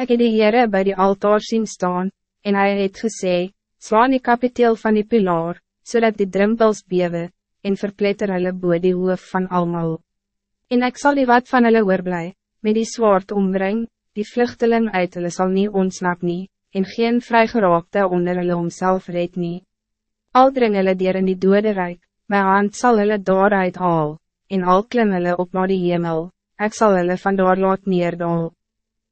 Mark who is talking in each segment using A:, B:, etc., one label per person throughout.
A: Ik heb die Heere bij die altaar zien staan, en hij het gesê, slaan die kapiteel van die pilaar, zodat die drempels bewe, en verpletter hulle bo die hoof van almal. En ik zal die wat van hulle oorblij, met die zwaard ombring, die vluchteling uit hulle sal nie ontsnap nie, en geen vrygeraakte onder hulle homself red nie. Al dring hulle dier in die dode rijk, my hand sal hulle daaruit haal, en al klim hulle op naar die hemel, ek sal hulle van daar laat neerdaal.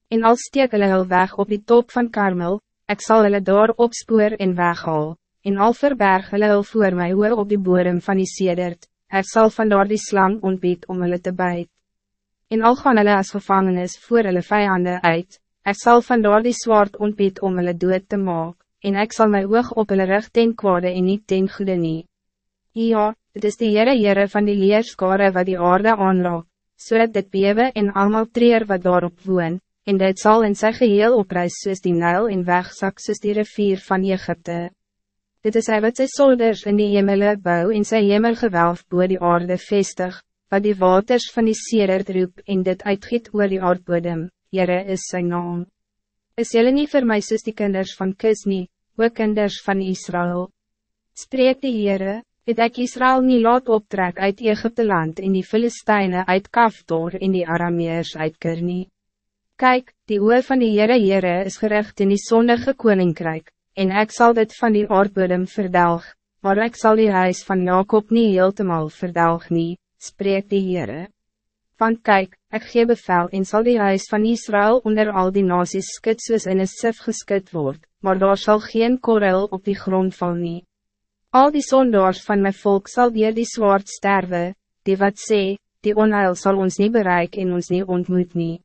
A: En al steek hulle hul weg op die top van Karmel, ik zal hulle daar opspoor en weghaal, en al verberg hulle hul voor my hoor op die bodem van die sedert, ek sal van daar die slang ontbied om hulle te bijt. En al gaan hulle as gevangenis voor hulle vijanden uit, ek sal van daar die zwaard ontbied om hulle dood te maak, en ik zal my oog op hulle rug ten kwade en niet ten goede nie. Ja, het is die Heere Heere van die leerskare wat die aarde aanraak, zodat so dit bewe en allemaal treer wat daarop woon, en dit zal in sy geheel opreis soos die Nijl en wegzak soos die rivier van Egypte. Dit is hy wat sy solders in die hemele bou en sy hemelgewelf boor die aarde vestig, wat die waters van die sedert roep en dit uitgiet oor die aardbodem, Jere is zijn naam. Is jylle nie vir my soos die kinders van Kis nie, ook kinders van Israël? Spreek die Heere, het ek Israël niet laat optrek uit Egypte land en die Filisteine uit Kaftor en die Arameers uit Kernie. Kijk, die oor van die Heere Heere is gericht in die zondige koninkrijk, en ik zal dit van die aardbodem verdelg, maar ik zal die huis van Jacob niet heeltemal verdelg nie, spreek die Heere. Want kijk, ik gee bevel en zal die huis van Israël onder al die nasies skit soos in een sif geskit word, maar daar zal geen korrel op die grond val nie. Al die zondaars van mijn volk zal weer die zwaard sterven, die wat sê, die onheil zal ons niet bereiken en ons niet ontmoet nie.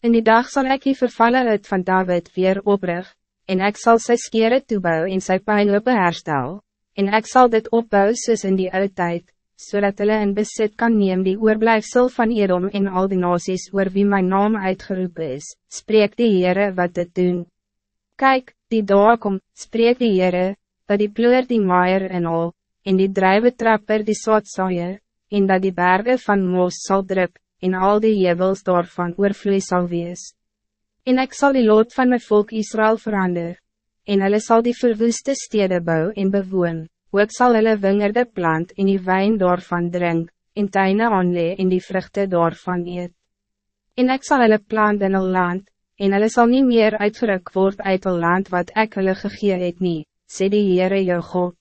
A: In die dag zal ik die vervallen uit van David weer oprig, en ik zal sy skere toebou en sy pijnlope herstel, en ik zal dit opbou soos in die oude tijd, zodat so hulle in besit kan neem die oorblijfsel van Edom en al die nasies oor wie mijn naam uitgeroepen is, spreek die Heere wat dit doen. Kijk, die dag kom, spreek die Heere, dat die pleur die maaier en al, en die drijven trapper die sootsaaier, en dat die bergen van moos zal drup, en al die jebels daarvan oorvloei sal wees. En ik zal die lood van mijn volk Israël verander, en hulle sal die verwoeste stede bou en bewoon, ook sal hulle wingerde plant en die wijn daarvan drink, en tuine aanlee en die vruchten daarvan eet. En ik zal hulle plant in een land, en hulle sal niet meer uitgeruk word uit een land wat ek hulle gegee het nie, sê die Heere jou God.